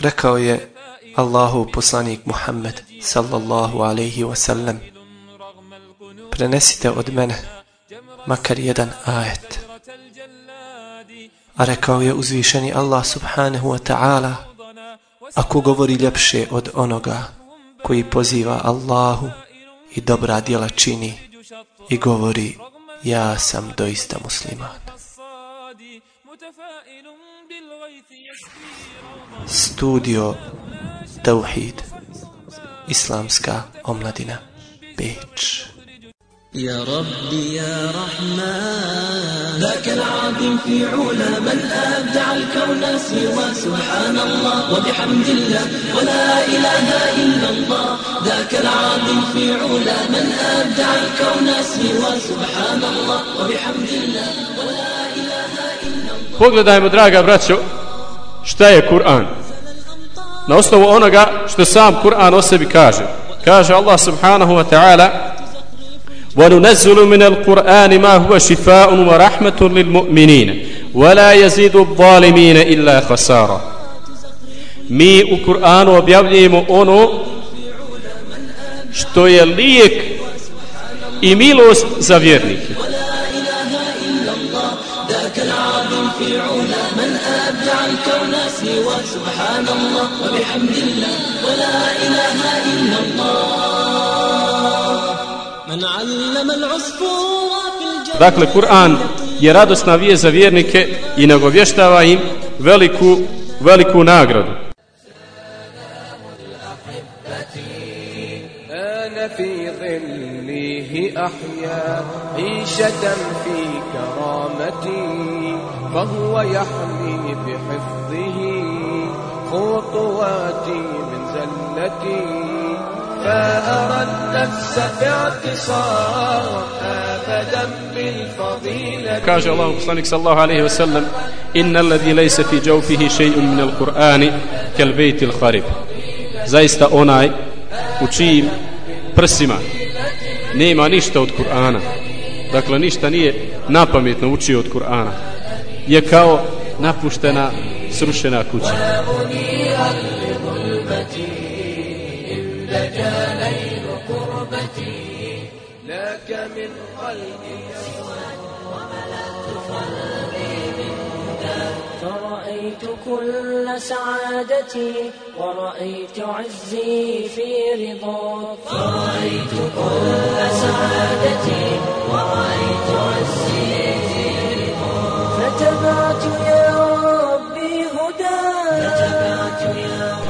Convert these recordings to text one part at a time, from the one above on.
Rekao je Allahu poslanik Muhammed sallallahu alaihi wasallam prenesite od mene makar jedan ajet. A rekao je uzvišeni Allah subhanahu wa ta'ala ako govori ljepše od onoga koji poziva Allahu i dobra djela čini i govori ja sam doista musliman. Studio Tauhid Islamska omladina. Beč يا ربي يا رحمن. ذاك العظيم في علا من أبدع الكون سوى سبحان الله. وبحمد الله ولا إله إلا الله. ذاك العظيم في علا من أبدع الكون سوى سبحان الله. وبحمد الله. Pogledajmo, draga braćo, šta je Kur'an. Na osnovu onoga što sam Kur'an o sebi kaže. Kaže Allah subhanahu wa ta'ala وننزل من القرآن ما هو شفاء ورحمة للمؤمنين ولا يزيد الظالمين إلا خسارة mi u Kur'anu objavljujemo ono što je lijek i milost za vjernike. الله وبحمد الله ولا إله إلا الله من علم العصفور Dakle, Kur'an je radosna vije za vjernike i nagovještava im veliku, veliku nagradu. في ظله أحيا عيشة في كرامتي فهو يحمي بحفظه خطواتي من زلتي فأرى النفس باعتصار أبدا بالفضيلة. كاج الله صلى الله عليه وسلم إن الذي ليس في جوفه شيء من القرآن كالبيت الخرب zaista onaj u čijim prsima nema ništa od Kur'ana dakle ništa nije napametno učio od Kur'ana je kao napuštena سرشنا كوتي ومنيرا لظلمتي إن لجا ليل قربتي لك من قلبي سواد وملأت قلبي فرأيت كل سعادتي ورأيت عزي في رضاك فرأيت كل سعادتي ورأيت عزي في رضاك فتبعت يا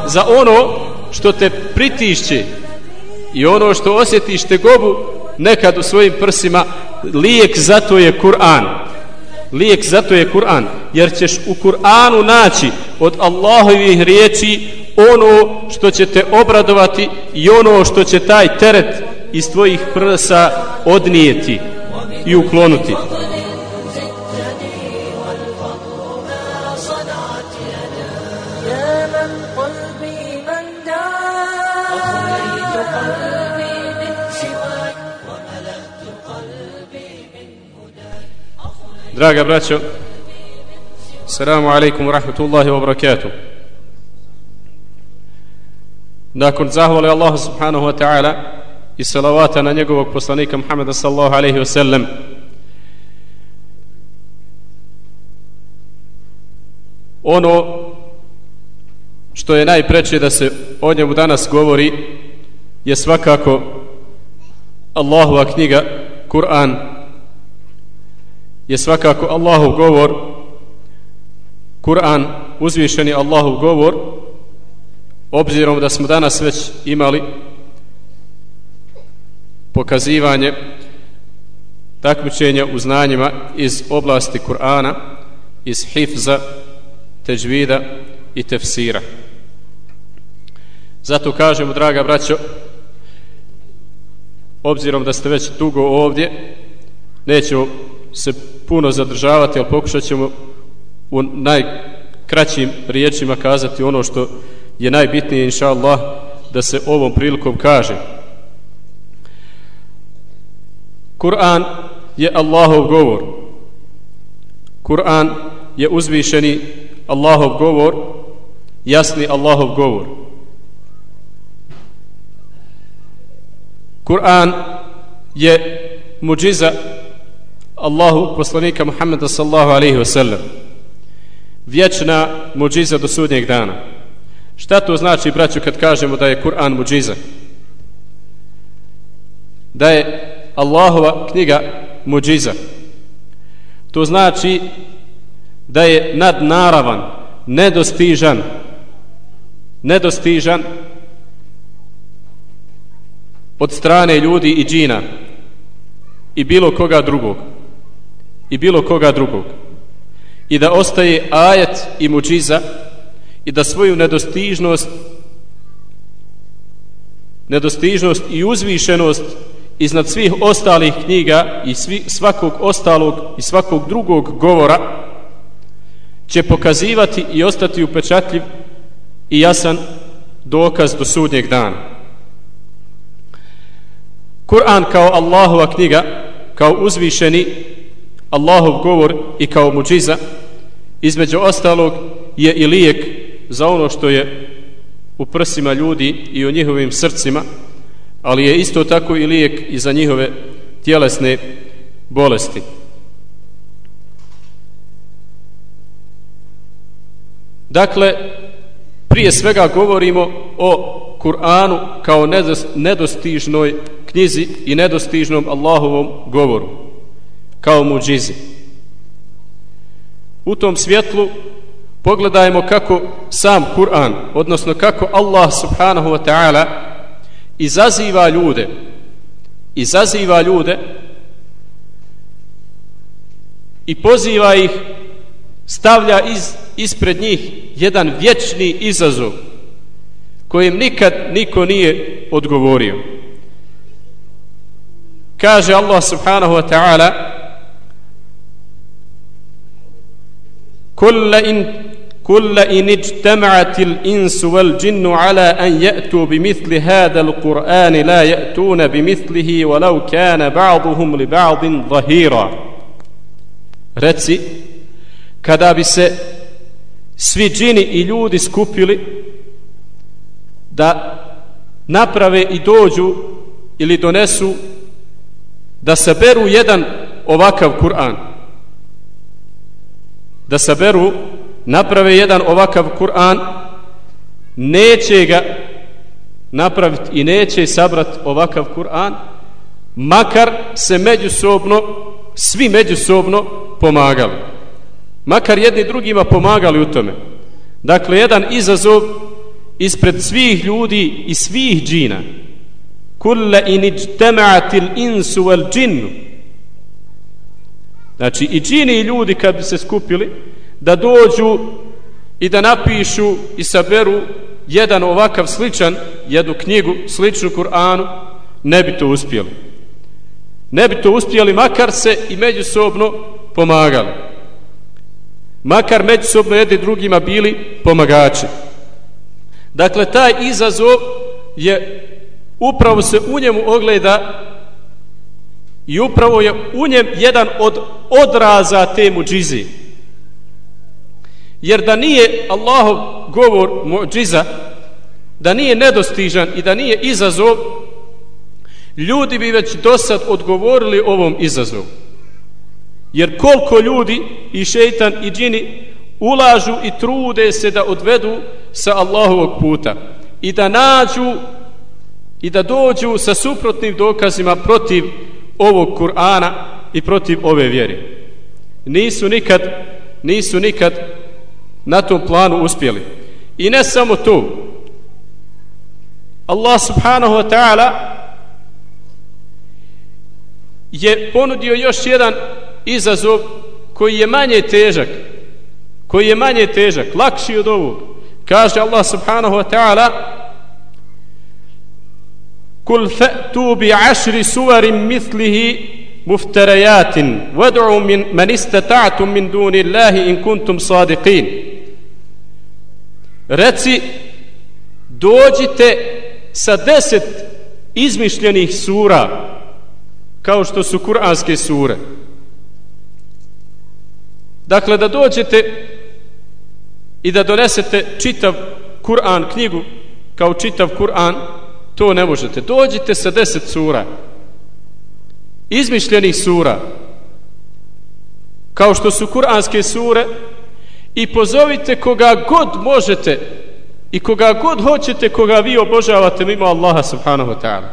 za ono što te pritišće i ono što osjetiš te gobu nekad u svojim prsima lijek zato je Kur'an. Lijek zato je Kur'an. Jer ćeš u Kur'anu naći od Allahovih riječi ono što će te obradovati i ono što će taj teret iz tvojih prsa odnijeti i uklonuti Draga braćo, Assalamu alaikum wa rahmatullahi wa barakatuh. Nakon zahvali Allahu subhanahu wa ta'ala i salavata na njegovog poslanika Muhammeda sallahu alaihi wa sallam, ono što je najpreće da se o njemu danas govori je svakako Allahova knjiga Kur'an je svakako Allahov govor Kur'an uzvišeni Allahov govor obzirom da smo danas već imali pokazivanje takmičenja u znanjima iz oblasti Kur'ana iz hifza teđvida i tefsira. Zato kažemo draga braćo obzirom da ste već dugo ovdje nećemo se puno zadržavati, ali pokušat ćemo u najkraćim riječima kazati ono što je najbitnije, inša Allah, da se ovom prilikom kaže. Kur'an je Allahov govor. Kur'an je uzvišeni Allahov govor jasni Allahov govor. Kur'an je muđiza Allahu poslanika Muhammeda sallahu alaihi wa sallam vječna muđiza do sudnjeg dana. Šta to znači braću kad kažemo da je Kur'an muđiza? Da je Allahova knjiga muđiza. To znači da je nadnaravan nedostižan nedostižan od strane ljudi i džina i bilo koga drugog i bilo koga drugog i da ostaje ajet i muđiza i da svoju nedostižnost nedostižnost i uzvišenost iznad svih ostalih knjiga i svi, svakog ostalog i svakog drugog govora će pokazivati i ostati upečatljiv i jasan dokaz do sudnjeg dana. Kur'an kao Allahova knjiga, kao uzvišeni Allahov govor i kao muđiza, između ostalog je i lijek za ono što je u prsima ljudi i u njihovim srcima, ali je isto tako i lijek i za njihove tjelesne bolesti. Dakle, prije svega govorimo o Kur'anu kao nedostižnoj knjizi i nedostižnom Allahovom govoru, kao muđizi. U tom svjetlu pogledajmo kako sam Kur'an, odnosno kako Allah subhanahu wa ta'ala izaziva ljude, izaziva ljude i poziva ih, stavlja iz, ispred njih jedan vječni izazov kojem nikad niko nije odgovorio. Kaže Allah subhanahu wa ta'ala kulla in kulla in ijtama'atil insu wal jinnu ala an ya'tu bimithli hadha al qur'ani la ya'tuna bimithlihi walau kana ba'duhum li ba'din dhahira. Kada bi se svi džini i ljudi skupili da naprave i dođu ili donesu da saberu jedan ovakav Kur'an da saberu naprave jedan ovakav Kur'an neće ga napraviti i neće sabrat ovakav Kur'an makar se međusobno svi međusobno pomagali. Makar jedni drugima pomagali u tome. Dakle jedan izazov ispred svih ljudi i svih džina. Kulle in ijtema'atil insu wal džinnu znači i džini i ljudi kad bi se skupili da dođu i da napišu i saberu jedan ovakav sličan, jednu knjigu sličnu Kur'anu, ne bi to uspjeli. Ne bi to uspjeli, makar se i međusobno pomagali. Makar međusobno jedni drugima bili pomagači. Dakle, taj izazov je upravo se u njemu ogleda i upravo je u njem jedan od odraza te muđize. jer da nije Allahov govor muđiza da nije nedostižan i da nije izazov ljudi bi već do sad odgovorili ovom izazovu jer koliko ljudi i šeitan i džini ulažu i trude se da odvedu sa Allahovog puta i da nađu i da dođu sa suprotnim dokazima protiv ovog Kur'ana i protiv ove vjere nisu nikad nisu nikad na tom planu uspjeli. I ne samo to. Allah subhanahu wa ta'ala je ponudio još jedan izazov koji je manje težak. Koji je manje težak, lakši od ovog. Kaže Allah subhanahu wa ta'ala Kul fa'tu bi ašri suvarim mislihi muftarajatin vad'u min man istata'tum min duni Allahi in kuntum sadiqin. Reci dođite sa deset izmišljenih sura kao što su kuranske sure. Dakle da dođete i da donesete čitav Kur'an knjigu kao čitav Kur'an to ne možete. Dođite sa deset sura. Izmišljenih sura. Kao što su kuranske sure. I pozovite koga god možete i koga god hoćete koga vi obožavate mimo Allaha subhanahu wa ta'ala.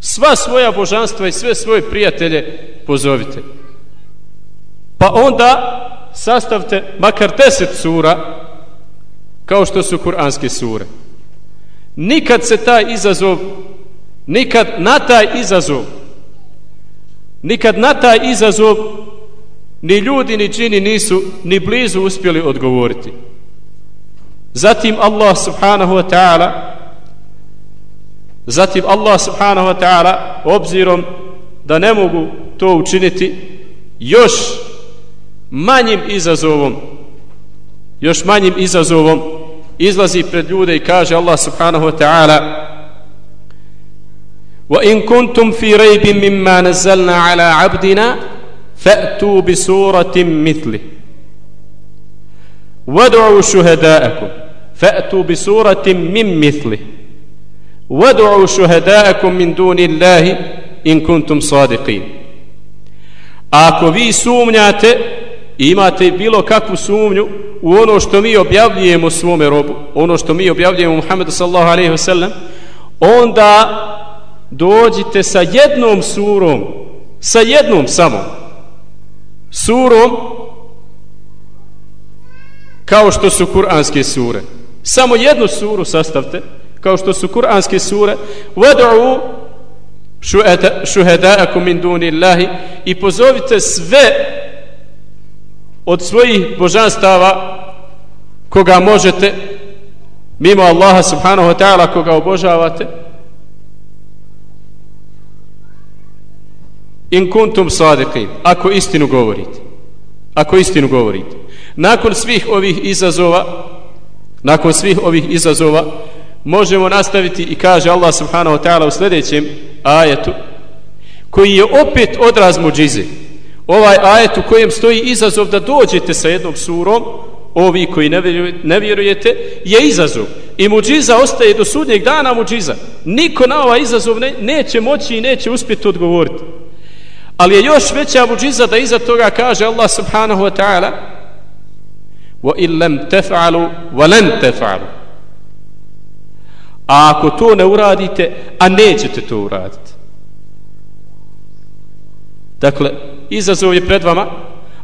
Sva svoja božanstva i sve svoje prijatelje pozovite. Pa onda sastavte makar deset sura kao što su kuranske sure nikad se taj izazov nikad na taj izazov nikad na taj izazov ni ljudi ni čini nisu ni blizu uspjeli odgovoriti. Zatim Allah subhanahu wa ta'ala zatim Allah subhanahu wa ta'ala obzirom da ne mogu to učiniti još manjim izazovom još manjim izazovom izlazi pred ljude i kaže Allah subhanahu wa ta'ala وإن كنتم في ريب مما نزلنا على عبدنا فأتوا بسورة مثله وادعوا شهداءكم فأتوا بسورة من مثله وادعوا شهداءكم من دون الله إن كنتم صادقين Ako vi sumnjate, imate bilo kakvu sumnju u ono što mi objavljujemo svome robu, ono što mi objavljujemo Muhammedu sallahu alaihi wa sallam, onda dođite sa jednom surom, sa jednom samo, surom kao što su kuranske sure. Samo jednu suru sastavte, kao što su kuranske sure, wad'u shuhada'akum min duni Allahi i pozovite sve od svojih božanstava koga možete mimo Allaha subhanahu wa ta'ala koga obožavate in kuntum sadiqin ako istinu govorite ako istinu govorite. Nakon svih ovih izazova nakon svih ovih izazova možemo nastaviti i kaže Allah subhanahu wa ta'ala u sljedećem ajetu koji je opet odraz muđize ovaj ajet u kojem stoji izazov da dođete sa jednom surom ovi koji ne vjerujete, je izazov. I muđiza ostaje do sudnjeg dana muđiza. Niko na ovaj izazov ne, neće moći i neće uspjeti odgovoriti. Ali je još veća muđiza da iza toga kaže Allah subhanahu wa ta'ala wa illam tef'alu wa lan tef'alu a ako to ne uradite a nećete to uraditi dakle izazov je pred vama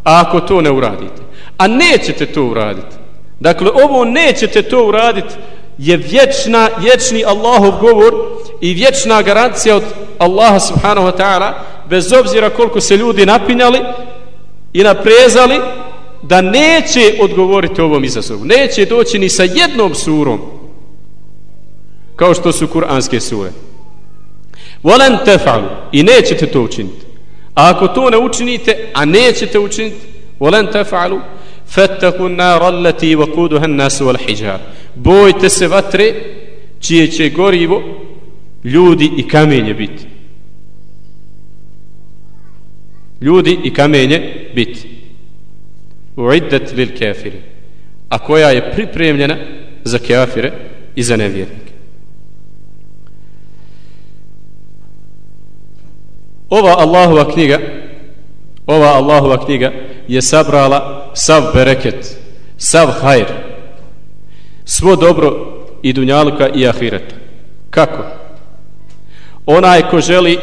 a ako to ne uradite a nećete to uraditi dakle ovo nećete to uraditi je vječna, vječni Allahov govor i vječna garancija od Allaha subhanahu wa ta'ala bez obzira koliko se ljudi napinjali i naprezali da neće odgovoriti ovom izazovu neće doći ni sa jednom surom kao što su kuranske sure. Volen tefalu i nećete to učiniti a ako to ne učinite a nećete učiniti volen tefa'alu, fattaku nar allati waquduha an-nas wal hijar bojte se vatre čije će gorivo ljudi i kamenje biti. Ljudi i kamenje biti. uiddet lil kafiri a koja je pripremljena za kafire i za nevjernike. Ova Allahova knjiga ova Allahova knjiga je sabrala sav bereket sav hajr svo dobro i dunjaluka i ahireta kako onaj ko želi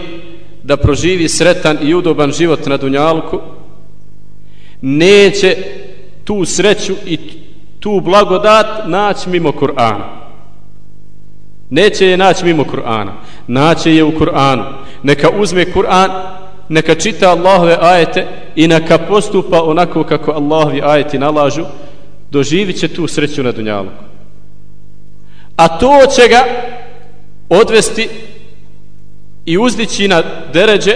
da proživi sretan i udoban život na Dunjalku, neće tu sreću i tu blagodat naći mimo Kur'ana. Neće je naći mimo Kur'ana. Naće je u Kur'anu. Neka uzme Kur'an, neka čita Allahove ajete i neka postupa onako kako Allahovi ajeti nalažu, doživit će tu sreću na Dunjalu. A to će ga odvesti i uzdići na deređe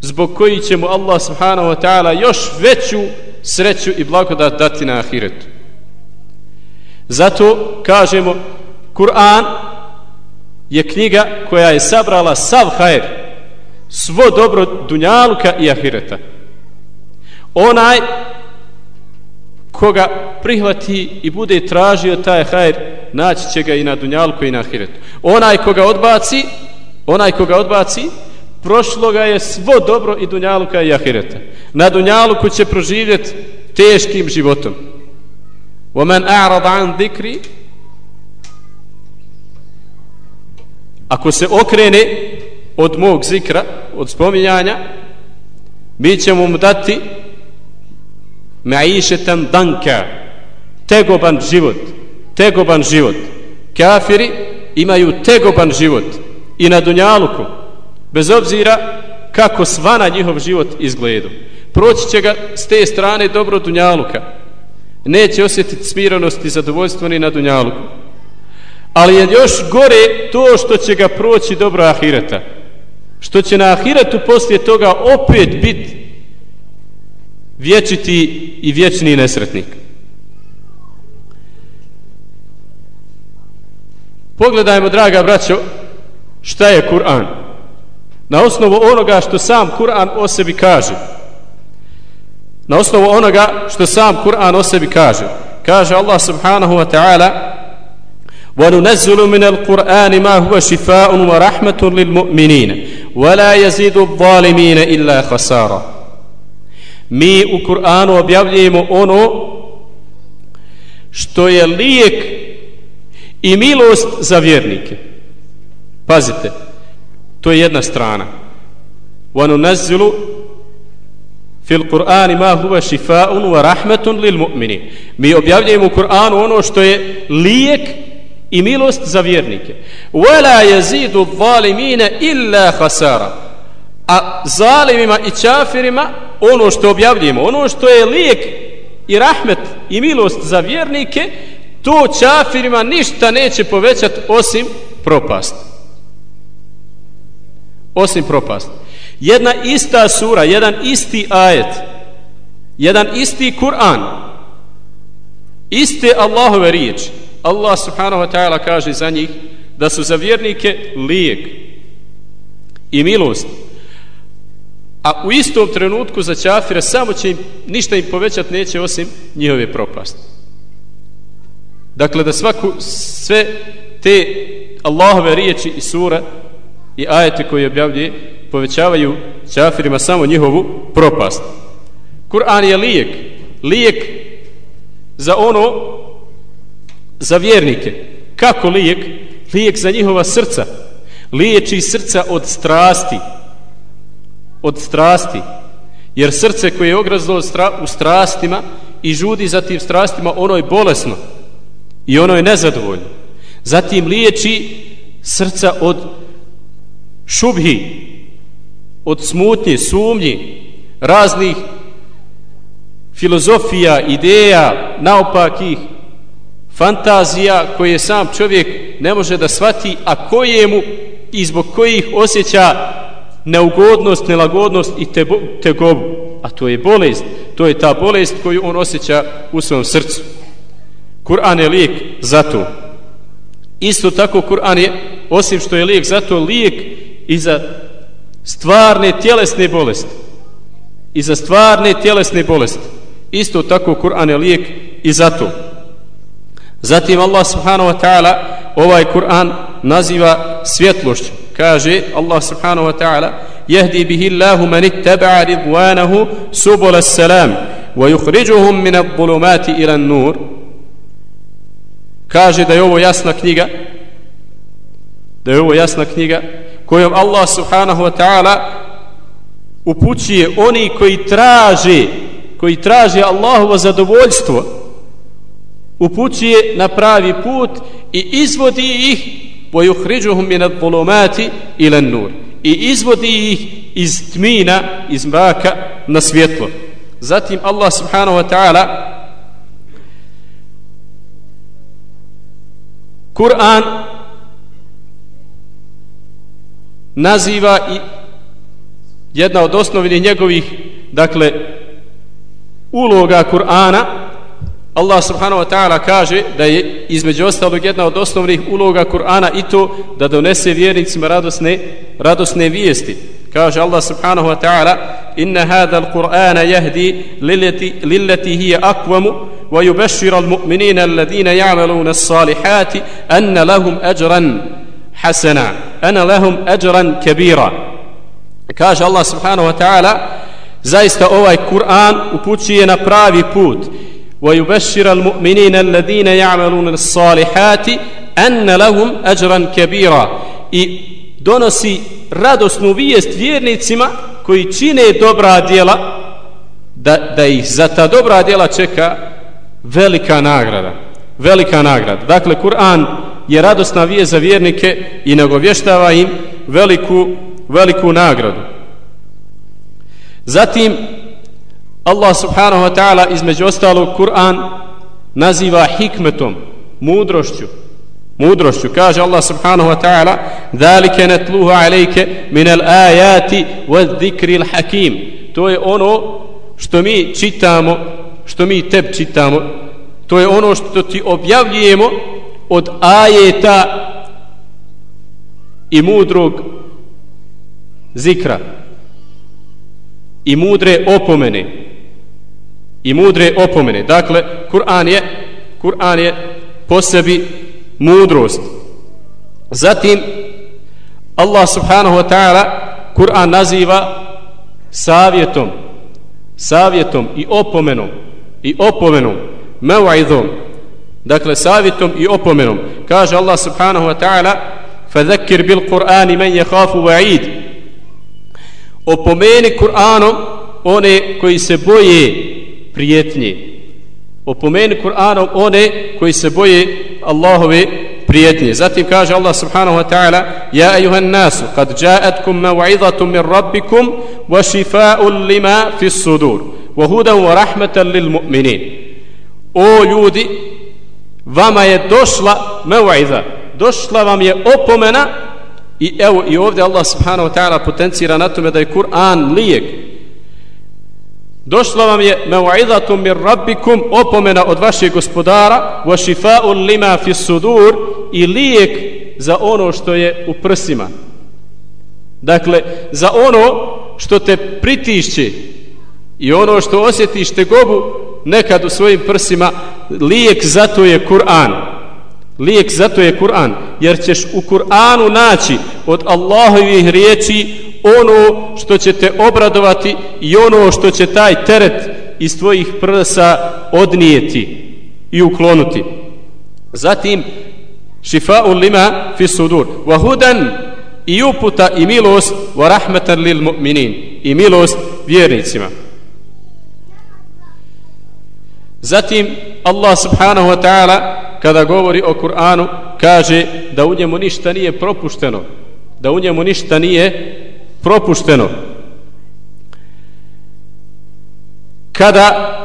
zbog koji će mu Allah subhanahu wa ta'ala još veću sreću i blagodat dati na ahiretu. Zato kažemo Kur'an je knjiga koja je sabrala sav hajr svo dobro dunjaluka i ahireta. Onaj koga prihvati i bude tražio taj hajr, naći će ga i na dunjalku i na ahiretu. Onaj koga odbaci, onaj koga odbaci, prošlo ga je svo dobro i dunjaluka i ahireta. Na dunjaluku će proživjeti teškim životom. وَمَنْ أَعْرَضَ عَنْ ذِكْرِ Ako se okrene od mog zikra, od spominjanja, mi ćemo mu dati ma'išetan danka, tegoban život, tegoban život. Kafiri imaju tegoban život i na dunjaluku, bez obzira kako svana njihov život izgledu. Proći će ga s te strane dobro dunjaluka. Neće osjetiti smirenost i zadovoljstvo ni na dunjaluku. Ali je još gore to što će ga proći dobro ahireta. Što će na ahiretu poslije toga opet biti vječiti i vječni nesretnik. Pogledajmo, draga braćo, šta je Kur'an. Na osnovu onoga što sam Kur'an o sebi kaže. Na osnovu onoga što sam Kur'an o sebi kaže. Kaže Allah subhanahu wa ta'ala وَنُنَزِّلُ مِنَ الْقُرْآنِ مَا هُوَ شِفَاءٌ وَرَحْمَةٌ لِلْمُؤْمِنِينَ وَلَا يَزِيدُ الظَّالِمِينَ إِلَّا خَسَارًا Mi u Kur'anu objavljujemo što je lijek i milost za vjernike. Pazite, to je jedna strana. وَنُنَزِّلُ fil Kur'ani ma huwa shifaa'un wa rahmatun lil mu'minin. Mi objavljujemo u Kur'anu ono što je lijek i milost za vjernike. Wala yazidu zalimina illa khasara. A zalimima i čafirima ono što objavljujemo, ono što je lijek i rahmet i milost za vjernike, to čafirima ništa neće povećati osim propast. Osim propast. Jedna ista sura, jedan isti ajet, jedan isti Kur'an, iste Allahove riječi, Allah subhanahu wa ta'ala kaže za njih da su za vjernike lijek i milost. A u istom trenutku za čafire samo će im, ništa im povećat neće osim njihove propasti. Dakle, da svaku, sve te Allahove riječi i sura i ajete koje objavljuje povećavaju čafirima samo njihovu propast. Kur'an je lijek. Lijek za ono za vjernike. Kako lijek? Lijek za njihova srca. Liječi srca od strasti. Od strasti. Jer srce koje je ograzlo u strastima i žudi za tim strastima, ono je bolesno. I ono je nezadovoljno. Zatim liječi srca od šubhi, od smutnje, sumnji, raznih filozofija, ideja, naopakih, fantazija koje sam čovjek ne može da svati, a kojemu i zbog kojih osjeća neugodnost, nelagodnost i te, tegobu. A to je bolest, to je ta bolest koju on osjeća u svom srcu. Kur'an je lijek za to. Isto tako Kur'an je, osim što je lijek za to, lijek i za stvarne tjelesne bolesti. I za stvarne tjelesne bolesti. Isto tako Kur'an je lijek i za to. Zatim Allah subhanahu wa ta'ala ovaj Kur'an naziva svjetlošću. Kaže Allah subhanahu wa ta'ala Jehdi bihi Allahu man ittaba'a ridwanahu as-salam wa yukhrijuhum min adh-dhulumati ila an-nur. Kaže da je ovo jasna knjiga da je ovo jasna knjiga kojom Allah subhanahu wa ta'ala upućuje oni koji traže koji traže Allahovo zadovoljstvo upućuje na pravi put i izvodi ih وَيُخْرِجُهُمْ مِنَ الظُّلُمَاتِ إِلَى النُّورِ i izvodi ih iz tmina, iz mraka na svjetlo. Zatim Allah subhanahu wa ta'ala Kur'an naziva i jedna od osnovnih njegovih dakle uloga Kur'ana Allah subhanahu wa ta'ala kaže da je između ostalog jedna od osnovnih uloga Kur'ana i to da donese vjernicima radosne, radosne vijesti. Kaže Allah subhanahu wa ta'ala Inna hada al-Qur'ana jahdi lilleti hije akvamu wa yubashira al-mu'minina alladhina ya'maluna s-salihati anna lahum ajran hasana anna lahum ajran kabira kaže Allah subhanahu wa ta'ala zaista ovaj Kur'an upućuje na pravi put ويبشر المؤمنين الذين يعملون الصالحات أن لهم أجرا كبيرا i donosi radosnu vijest vjernicima koji čine dobra djela da, da ih za ta dobra djela čeka velika nagrada velika nagrada dakle Kur'an je radosna vijest za vjernike i nagovještava im veliku veliku nagradu zatim Allah subhanahu wa ta'ala između ostalog Kur'an naziva hikmetom mudrošću. Mudrošću. Kaže Allah subhanahu wa ta'ala zalike netluhu alejke min al ayati wa dhikri al hakim to je ono što mi čitamo što mi teb čitamo. To je ono što ti objavljujemo od ajeta i mudrog zikra i mudre opomene i mudre opomene. Dakle Kur'an je Kur'an je po sebi mudrost. Zatim Allah subhanahu wa ta'ala Kur'an naziva savjetom savjetom i opomenom i opomenom meva'idhom dakle savjetom i opomenom. Kaže Allah subhanahu wa ta'ala fadhakir bil Kur'ani men je hafu va'id opomeni Kur'anom one koji se boje prijetnje opomeni Kur'anom one koji se boje Allahove prijetnje. Zatim kaže Allah subhanahu wa ta'ala Ja ejuhan nasu, kad jaatkum maw'idhatum min rabbikum wa šifa'un lima fis sudur wa hudan wa rahmatan lil mu'minin. O ljudi, vama je došla maw'idha, došla vam je opomena i evo i ovdje Allah subhanahu wa ta'ala potencira na tome da je Kur'an lijek Došla vam je mevaidatum mir rabbikum opomena od vašeg gospodara wa shifa'un lima fi sudur i lijek za ono što je u prsima. Dakle, za ono što te pritišće i ono što osjetiš te gobu nekad u svojim prsima, lijek za to je Kur'an. Lijek za to je Kur'an. Jer ćeš u Kur'anu naći od Allahovih riječi ono što će te obradovati i ono što će taj teret iz tvojih prsa odnijeti i uklonuti. Zatim, šifa'u lima fi sudur. Wa hudan i uputa i milost wa rahmetan lil mu'minin i milost vjernicima. Zatim, Allah subhanahu wa ta'ala kada govori o Kur'anu kaže da u njemu ništa nije propušteno da u njemu ništa nije propušteno. Kada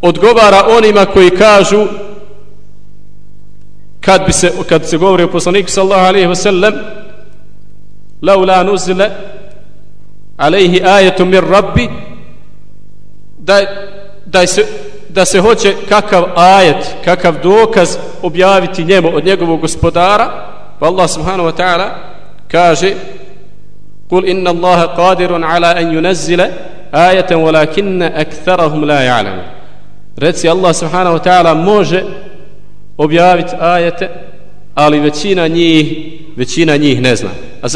odgovara onima koji kažu kad bi se kad se govori o poslaniku sallallahu alejhi ve sellem laula nuzila alejhi ayatu min rabbi da da se da se hoće kakav ajet, kakav dokaz objaviti njemu od njegovog gospodara, pa Allah subhanahu wa ta'ala kaže قل إن الله قادر على أن ينزل آية ولكن أكثرهم لا يعلم رتسي الله سبحانه وتعالى موجه objavit آية ali بتشينا njih, بتشينا njih ne zna. A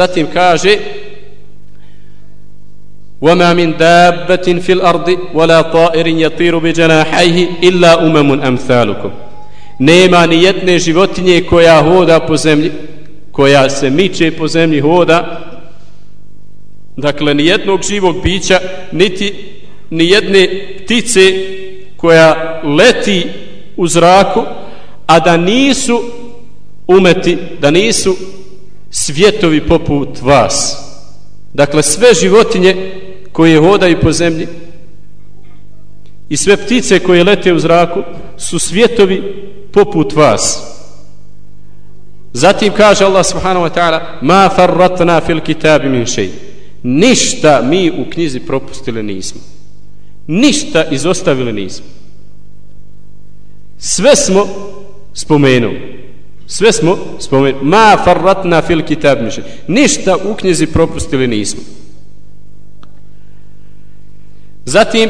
وَمَا مِنْ دَابَّةٍ فِي الْأَرْضِ وَلَا طَائِرٍ يَطِيرُ بِجَنَاحَيْهِ إِلَّا أُمَمٌ أَمْثَالُكُمْ Nema ni jedne životinje koja hoda po zemlji, koja se dakle ni jednog živog bića niti ni jedne ptice koja leti u zraku a da nisu umeti da nisu svjetovi poput vas. Dakle sve životinje koje hodaju po zemlji i sve ptice koje lete u zraku su svjetovi poput vas. Zatim kaže Allah subhanahu wa ta'ala ma farratna fil kitabi min šeji ništa mi u knjizi propustili nismo ništa izostavili nismo sve smo spomenuli sve smo spomenuli ma farratna fil kitab miše ništa u knjizi propustili nismo zatim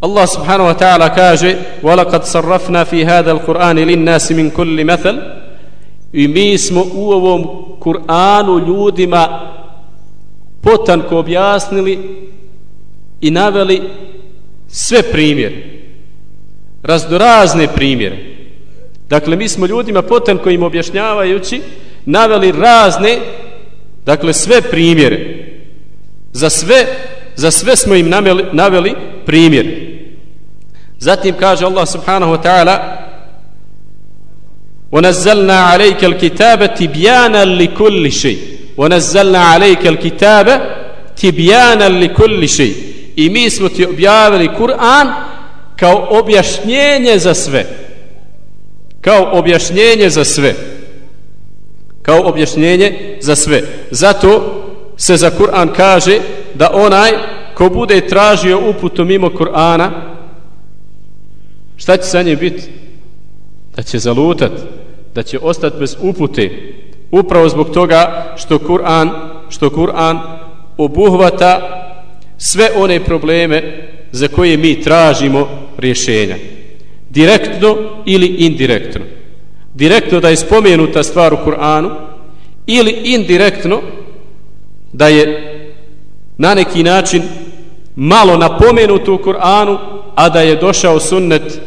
Allah subhanahu wa ta'ala kaže وَلَقَدْ صَرَّفْنَا فِي هَذَا الْقُرْآنِ لِلنَّاسِ مِنْ كُلِّ مَثَلٍ i mi smo u ovom Kur'anu ljudima potanko objasnili i naveli sve primjere raznorazne primjere dakle mi smo ljudima potanko im objašnjavajući naveli razne dakle sve primjere za sve za sve smo im naveli, naveli primjer zatim kaže Allah subhanahu wa ta'ala ونزلنا عليك الكتاب تبيانا لكل شيء ونزلنا عليك الكتاب تبيانا لكل شيء i mi smo ti objavili Kur'an kao objašnjenje za sve kao objašnjenje za sve kao objašnjenje za sve zato se za Kur'an kaže da onaj ko bude tražio uputu mimo Kur'ana šta će sa njim biti da će zalutat da će ostati bez upute upravo zbog toga što Kur'an što Kur'an obuhvata sve one probleme za koje mi tražimo rješenja. Direktno ili indirektno. Direktno da je spomenuta stvar u Kur'anu ili indirektno da je na neki način malo napomenuto u Kur'anu a da je došao sunnet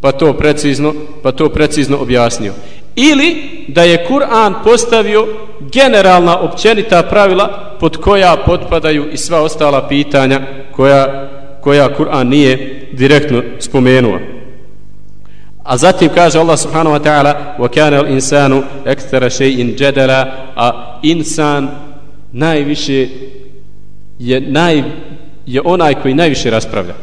pa to precizno pa to precizno objasnio ili da je Kur'an postavio generalna općenita pravila pod koja potpadaju i sva ostala pitanja koja, koja Kur'an nije direktno spomenuo. A zatim kaže Allah subhanahu wa ta'ala وَكَانَ الْإِنسَانُ أَكْثَرَ insanu جَدَلَا shay'in jadala a insan najviše je naj je onaj koji najviše raspravlja.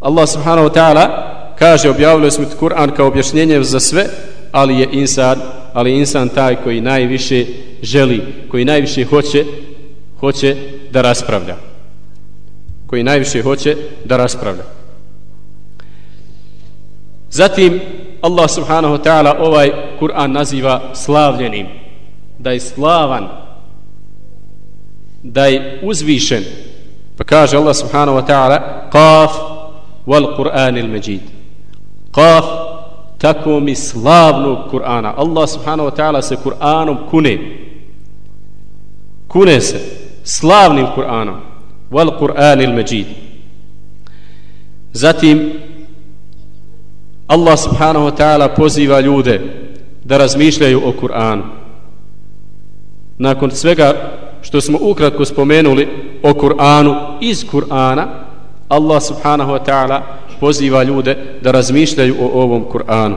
Allah subhanahu wa ta'ala kaže objavili smo Kur'an kao objašnjenje za sve, ali je insan, ali insan taj koji najviše želi, koji najviše hoće, hoće da raspravlja. Koji najviše hoće da raspravlja. Zatim Allah subhanahu wa ta'ala ovaj Kur'an naziva slavljenim. Da je slavan, da je uzvišen. Pa kaže Allah subhanahu wa ta'ala Qaf wal Qur'an il Majid. Qaf tako mi slavnog Kur'ana. Allah subhanahu wa ta'ala se Kur'anom kune. Kune se slavnim Kur'anom. Wal Kur'an il Majid. Zatim Allah subhanahu wa ta'ala poziva ljude da razmišljaju o Kur'anu. Nakon svega što smo ukratko spomenuli o Kur'anu iz Kur'ana, Allah subhanahu wa ta'ala poziva ljude da razmišljaju o ovom Kur'anu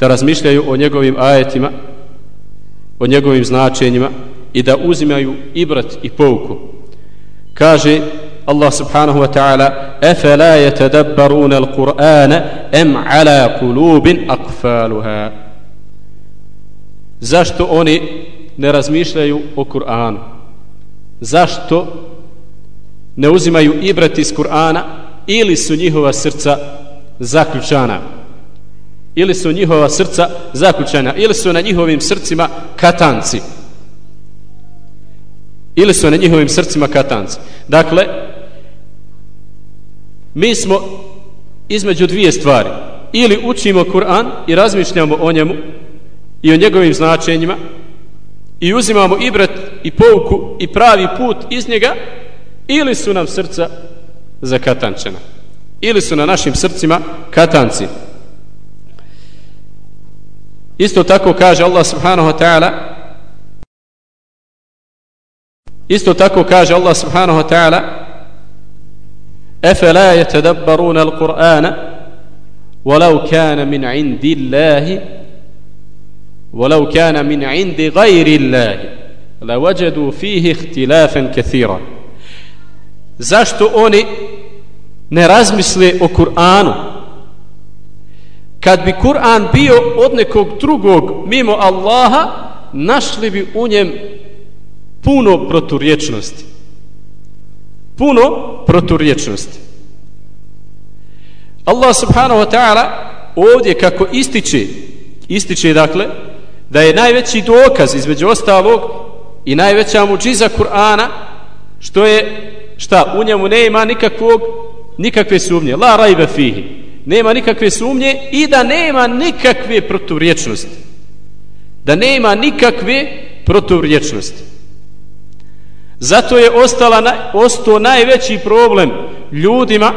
da razmišljaju o njegovim ajetima o njegovim značenjima i da uzimaju ibrat i pouku. Kaže Allah subhanahu wa ta'ala efe la yetadabbaruna al-Qur'ana em ala kulubin akfaluha zašto oni ne razmišljaju o Kur'anu? Zašto ne uzimaju ibrat iz Kur'ana ili su njihova srca zaključana. Ili su njihova srca zaključana. Ili su na njihovim srcima katanci. Ili su na njihovim srcima katanci. Dakle mi smo između dvije stvari. Ili učimo Kur'an i razmišljamo o njemu i o njegovim značenjima i uzimamo ibret i pouku i pravi put iz njega ili su nam srca zakatančena. Ili su na našim srcima katanci. Isto tako kaže Allah subhanahu wa ta'ala isto tako kaže Allah subhanahu wa ta'ala afala yatadabbaruna al-Qur'ana walau kana min 'indi Allah walau kana min 'indi ghayri Allah lawajadu fihi ikhtilafan kathira zašto oni ne razmisle o Kur'anu? Kad bi Kur'an bio od nekog drugog mimo Allaha našli bi u njem puno proturječnosti. Puno proturječnosti. Allah subhanahu wa ta'ala ovdje kako ističe ističe dakle da je najveći dokaz između ostalog i najveća muđiza Kur'ana što je šta u njemu nema nikakvog nikakve sumnje. La rajbe fihi. Nema nikakve sumnje i da nema nikakve proturječnosti. Da nema nikakve proturječnosti. Zato je ostala, ostao najveći problem ljudima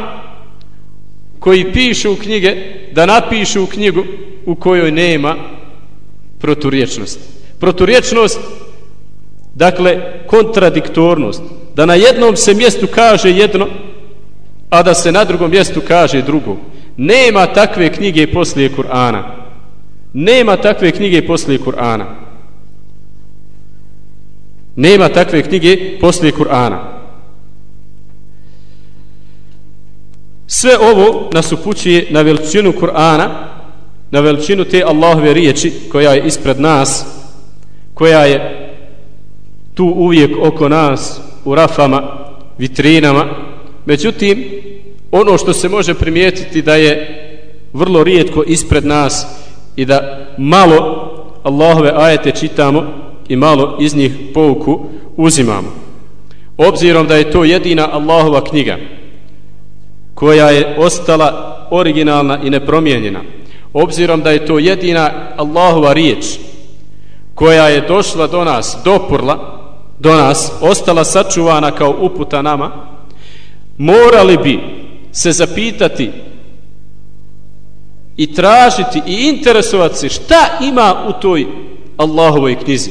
koji pišu u knjige da napišu u knjigu u kojoj nema proturječnost. proturječnost dakle kontradiktornost da na jednom se mjestu kaže jedno a da se na drugom mjestu kaže drugo. Nema takve knjige poslije Kur'ana. Nema takve knjige poslije Kur'ana. Nema takve knjige poslije Kur'ana. Sve ovo nas upućuje na veličinu Kur'ana na veličinu te Allahove riječi koja je ispred nas koja je tu uvijek oko nas u rafama, vitrinama. Međutim ono što se može primijetiti da je vrlo rijetko ispred nas i da malo Allahove ajete čitamo i malo iz njih pouku uzimamo. Obzirom da je to jedina Allahova knjiga koja je ostala originalna i nepromijenjena obzirom da je to jedina Allahova riječ koja je došla do nas, doporla do nas, ostala sačuvana kao uputa nama, morali bi se zapitati i tražiti i interesovati se šta ima u toj Allahovoj knjizi.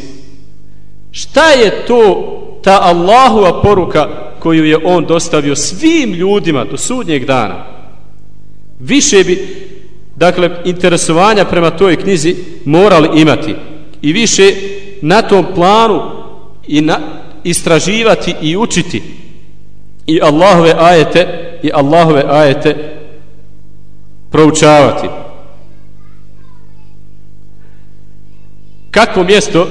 Šta je to ta Allahova poruka koju je on dostavio svim ljudima do sudnjeg dana? Više bi dakle interesovanja prema toj knjizi morali imati i više na tom planu i na, istraživati i učiti i Allahove ajete i Allahove ajete proučavati kako mjesto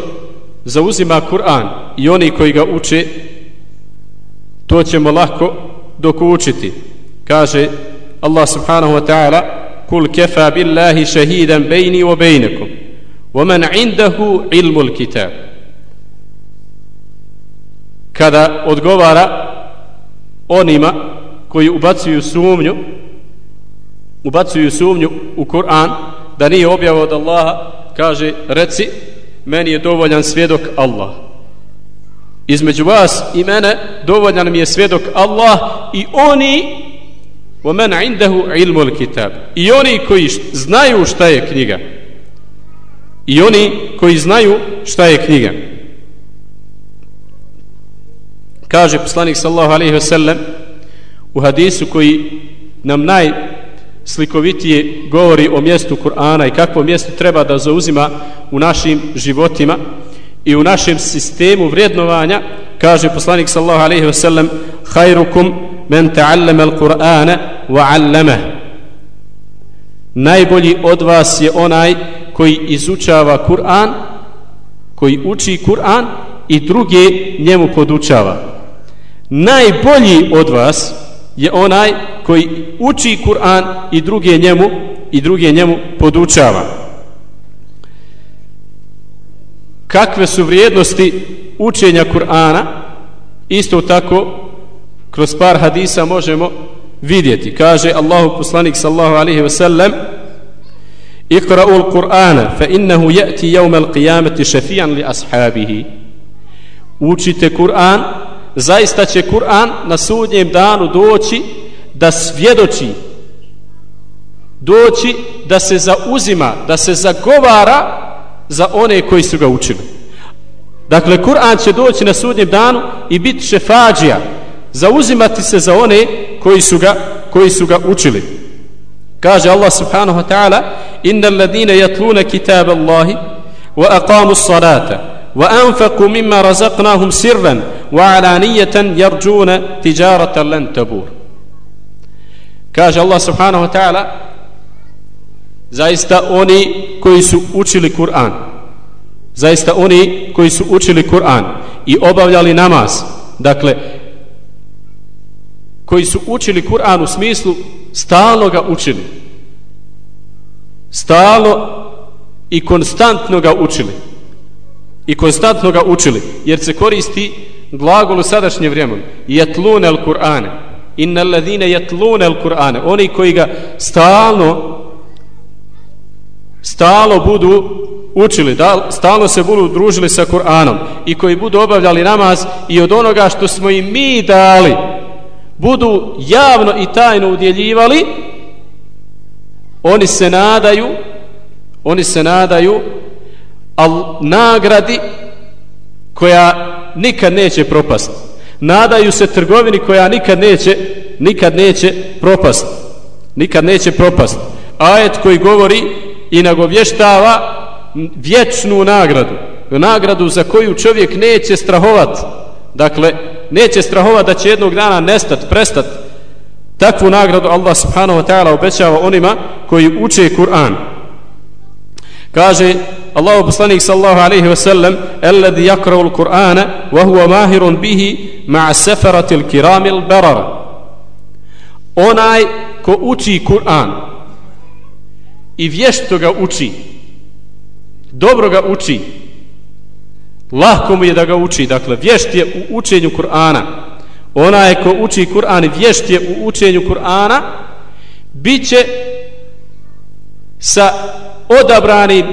zauzima Kur'an i oni koji ga uče to ćemo lako dok učiti kaže Allah subhanahu wa ta'ala kul kefa billahi shahidan bejni wa bejnekum ومن عنده علم الكتاب kada odgovara onima koji ubacuju sumnju ubacuju sumnju u Kur'an da nije objavao od Allaha kaže reci meni je dovoljan svjedok Allah između vas i mene dovoljan mi je svjedok Allah i oni ومن عنده علم الكتاب i oni koji znaju šta je knjiga i oni koji znaju šta je knjiga kaže poslanik sallahu alaihi ve sellem u hadisu koji nam naj slikovitije govori o mjestu Kur'ana i kakvo mjesto treba da zauzima u našim životima i u našem sistemu vrednovanja kaže poslanik sallahu alaihi ve sellem hajrukum men ta'allama al-Qur'ana wa 'allama najbolji od vas je onaj koji izučava Kur'an koji uči Kur'an i druge njemu podučava najbolji od vas je onaj koji uči Kur'an i druge njemu i druge njemu podučava. Kakve su vrijednosti učenja Kur'ana? Isto tako kroz par hadisa možemo vidjeti. Kaže Allahu poslanik sallahu alaihi ve sellem Iqra'u al-Qur'ana fa innahu ya'ti yawm al-qiyamati shafi'an li ashabihi Učite Kur'an zaista će Kur'an na sudnjem danu doći da svjedoči doći da se zauzima da se zagovara za one koji su ga učili. Dakle Kur'an će doći na sudnjem danu i biti šefađija zauzimati se za one koji su ga, koji su ga učili. Kaže Allah subhanahu wa ta'ala innal ladina yatluna kitab Allahi wa aqamu salata wa anfaku mimma razaqnahum sirran wa يرجون yarjuna لن lan tabur. Kaže Allah subhanahu wa ta'ala zaista oni koji su učili Kur'an zaista oni koji su učili Kur'an i obavljali namaz dakle koji su učili Kur'an u smislu stalno ga učili stalno i konstantno ga učili i konstantno ga učili jer se koristi glagol u sadašnje vrijeme. Jetlune al Kur'ane inna alladhina yatluna al-Qur'ana. Oni koji ga stalno stalno budu učili, da stalno se budu družili sa Kur'anom i koji budu obavljali namaz i od onoga što smo im mi dali budu javno i tajno udjeljivali oni se nadaju oni se nadaju al nagradi koja nikad neće propast. Nadaju se trgovini koja nikad neće nikad neće propast. Nikad neće propast. Ajet koji govori i nagovještava vječnu nagradu. Nagradu za koju čovjek neće strahovat. Dakle neće strahovat da će jednog dana nestat, prestat. Takvu nagradu Allah subhanahu wa ta'ala obećava onima koji uče Kur'an. Kaže Allahu poslanik sallallahu alejhi ve sellem alladhi yaqra'u al-Qur'ana wa huwa mahirun bihi ma'a safarati al-kiram al-barar onaj ko uči Kur'an i vješto ga uči dobro ga uči lahko mu je da ga uči dakle vješt je u učenju Kur'ana. Onaj ko uči Kur'an i vješt je u učenju Kur'ana bit će sa odabranim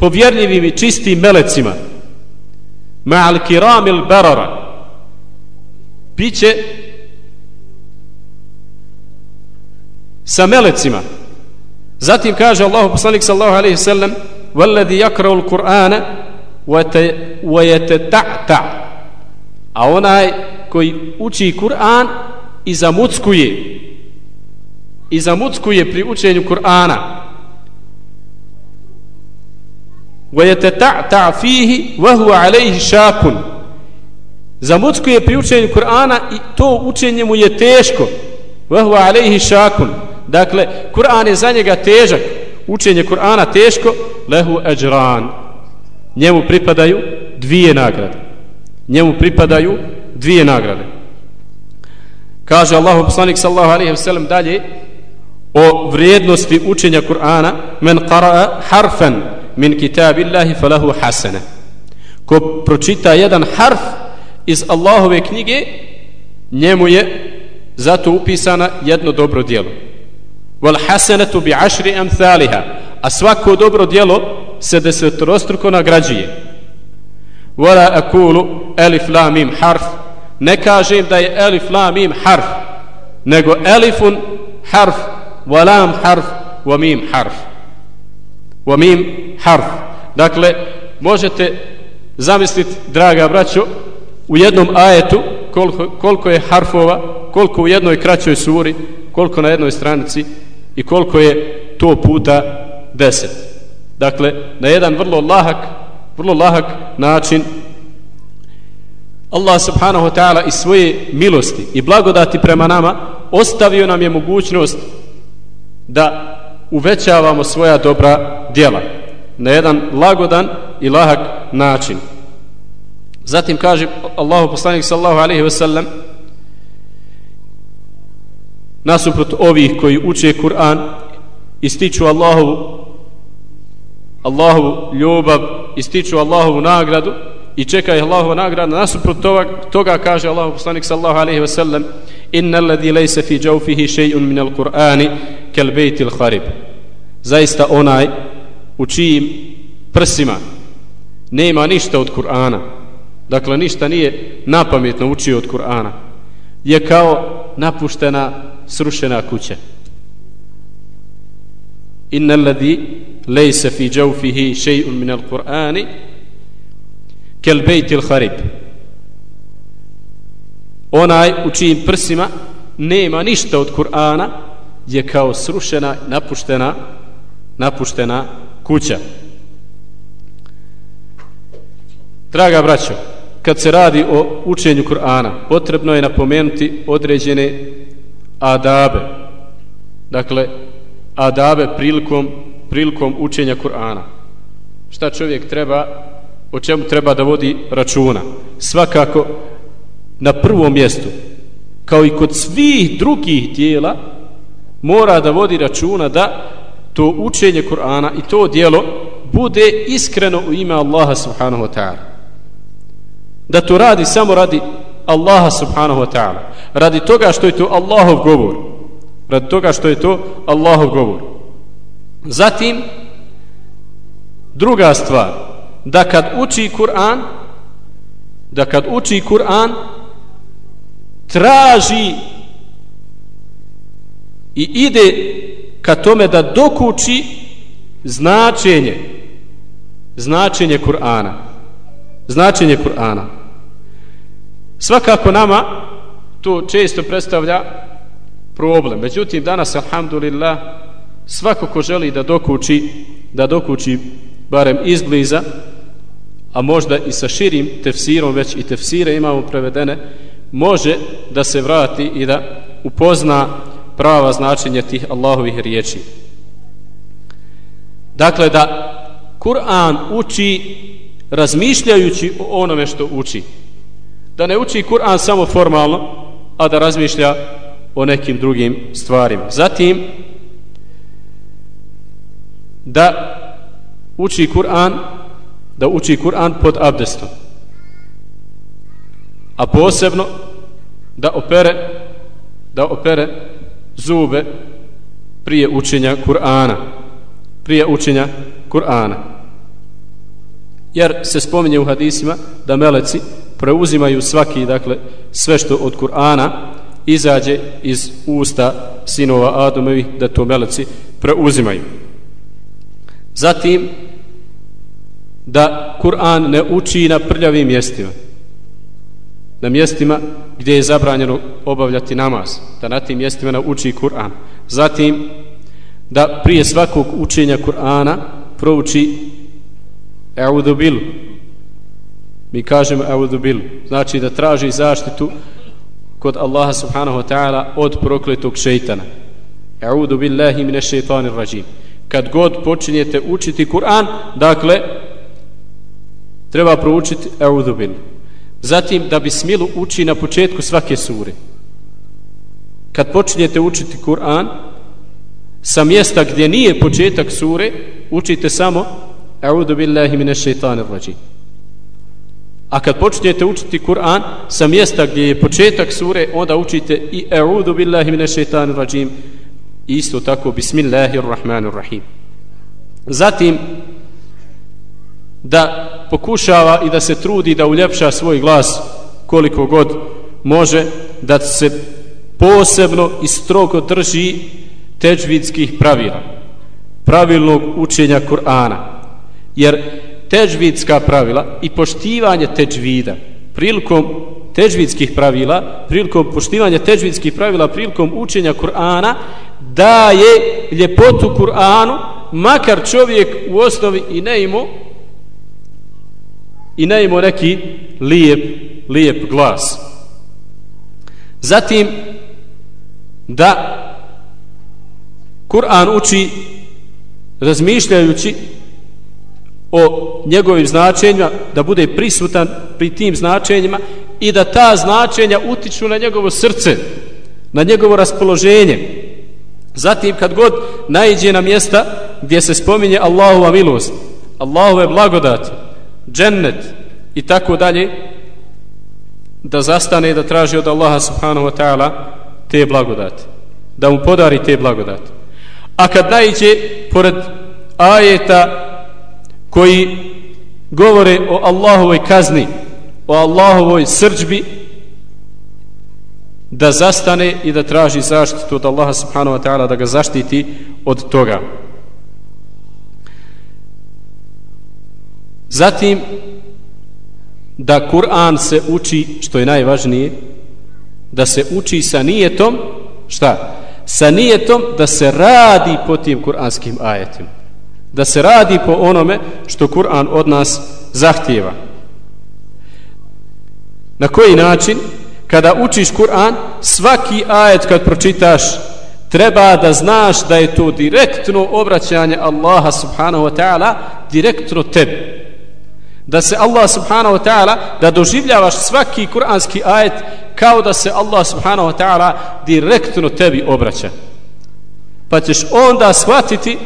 povjerljivim i čistim melecima. Ma'al kiramil barara. Bit će sa melecima. Zatim kaže Allah poslanik sallahu alaihi sallam valladhi yakra ul kur'ana wa yata ta'ta a onaj koji uči kur'an i zamuckuje i zamuckuje pri učenju kur'ana. ويتتعتع فيه وهو عليه شاق zamuckuje pri učenju Kur'ana i to učenje mu je teško وهو عليه شاق dakle Kur'an je za njega težak učenje Kur'ana teško lehu ajran njemu pripadaju dvije nagrade njemu pripadaju dvije nagrade kaže Allahu poslanik sallallahu alejhi ve sellem dalje o vrijednosti učenja Kur'ana men qara'a harfan min kitabillahi falahu hasana ko pročita jedan harf iz Allahove knjige njemu je zato upisana jedno dobro djelo. Wal hasanatu bi ashri amthaliha a svako dobro djelo se desetorostruko nagrađuje. Wala aqulu alif lam mim harf ne kažem da je alif lam mim harf nego alifun harf wa lam harf wa mim harf wa mim harf dakle možete zamisliti draga braćo u jednom ajetu koliko, koliko je harfova koliko u jednoj kraćoj suri koliko na jednoj stranici i koliko je to puta deset. Dakle, na jedan vrlo lahak, vrlo lahak način Allah subhanahu wa ta'ala iz svoje milosti i blagodati prema nama ostavio nam je mogućnost da uvećavamo svoja dobra djela na jedan lagodan i lahak način. Zatim kaže Allahu poslanik sallahu alaihi ve sellem nasuprot ovih koji uče Kur'an ističu Allahovu Allahovu ljubav ističu Allahovu nagradu i čekaju Allahovu nagradu nasuprot toga, toga kaže Allahu poslanik sallahu alaihi wasallam inna alladhi laysa fi jawfihi shay'un min al-Qur'ani kal bayt al-kharib. Zaista onaj u čijim prsima nema ništa od Kur'ana. Dakle ništa nije napametno učio od Kur'ana. Je kao napuštena srušena kuća. Inna alladhi laysa fi jawfihi shay'un min al-Qur'ani kal bayt al-kharib onaj u čijim prsima nema ništa od Kur'ana je kao srušena napuštena napuštena kuća. Draga braćo kad se radi o učenju Kur'ana potrebno je napomenuti određene adabe. Dakle adabe prilikom prilikom učenja Kur'ana. Šta čovjek treba o čemu treba da vodi računa? Svakako na prvom mjestu kao i kod svih drugih dijela mora da vodi računa da to učenje Kur'ana i to dijelo bude iskreno u ime Allaha subhanahu wa ta'ala. Da to radi samo radi Allaha subhanahu wa ta'ala. Radi toga što je to Allahov govor. Radi toga što je to Allahov govor. Zatim druga stvar da kad uči Kur'an da kad uči Kur'an traži i ide ka tome da dokuči značenje značenje Kur'ana. Značenje Kur'ana. Svakako nama to često predstavlja problem. Međutim danas alhamdulillah svako ko želi da dokuči da dokuči barem izbliza a možda i sa širim tefsirom već i tefsire imamo prevedene može da se vrati i da upozna prava značenja tih Allahovih riječi. Dakle da Kur'an uči razmišljajući o onome što uči. Da ne uči Kur'an samo formalno a da razmišlja o nekim drugim stvarima. Zatim da uči Kur'an da uči Kur'an pod abdestom a posebno da opere da opere zube prije učenja Kur'ana. Prije učenja Kur'ana. Jer se spominje u hadisima da meleci preuzimaju svaki dakle sve što od Kur'ana izađe iz usta sinova Adomovih da to meleci preuzimaju. Zatim da Kur'an ne uči na prljavim mjestima na mjestima gdje je zabranjeno obavljati namaz da na tim mjestima nauči Kur'an. Zatim da prije svakog učenja Kur'ana prouči Eudhu mi kažemo Eudhu znači da traži zaštitu kod Allaha subhanahu wa ta'ala od prokletog šeitana. Eudu billahi mine šeitanir rajim. Kad god počinjete učiti Kur'an dakle treba proučiti Eudhu Bilu Zatim da bismilu uči na početku svake sure. Kad počinjete učiti Kur'an, sa mjesta gdje nije početak sure, učite samo A'udhu billahi mine shaitanir rajim. A kad počnete učiti Kur'an, sa mjesta gdje je početak sure, onda učite i A'udhu billahi mine shaitanir rajim. Isto tako, Bismillahirrahmanirrahim. Zatim, da pokušava i da se trudi da uljepša svoj glas koliko god može da se posebno i strogo drži teđvidskih pravila pravilnog učenja Kur'ana. Jer teđvidska pravila i poštivanje teđvida prilikom teđvidskih pravila prilikom poštivanja teđvidskih pravila prilikom učenja Kur'ana daje ljepotu Kur'anu makar čovjek u osnovi i ne imao i ne imao neki lijep, lijep glas. Zatim, da Kur'an uči razmišljajući o njegovim značenjima, da bude prisutan pri tim značenjima i da ta značenja utiču na njegovo srce, na njegovo raspoloženje. Zatim, kad god najđe na mjesta gdje se spominje Allahova milost, Allahove blagodati, džennet i tako dalje da zastane i da traži od Allaha subhanahu wa ta'ala te blagodati da mu podari te blagodati. A kad najđe pored ajeta koji govore o Allahovoj kazni o Allahovoj srđbi da zastane i da traži zaštitu od Allaha subhanahu wa ta'ala da ga zaštiti od toga. Zatim da Kur'an se uči što je najvažnije da se uči sa nijetom šta? Sa nijetom da se radi po tim kuranskim ajetima. Da se radi po onome što Kur'an od nas zahtijeva. Na koji način? Kada učiš Kur'an, svaki ajet kad pročitaš treba da znaš da je to direktno obraćanje Allaha subhanahu wa ta'ala direktno tebi da se Allah subhanahu wa ta'ala da doživljavaš svaki kuranski ajet kao da se Allah subhanahu wa ta'ala direktno tebi obraća pa ćeš onda shvatiti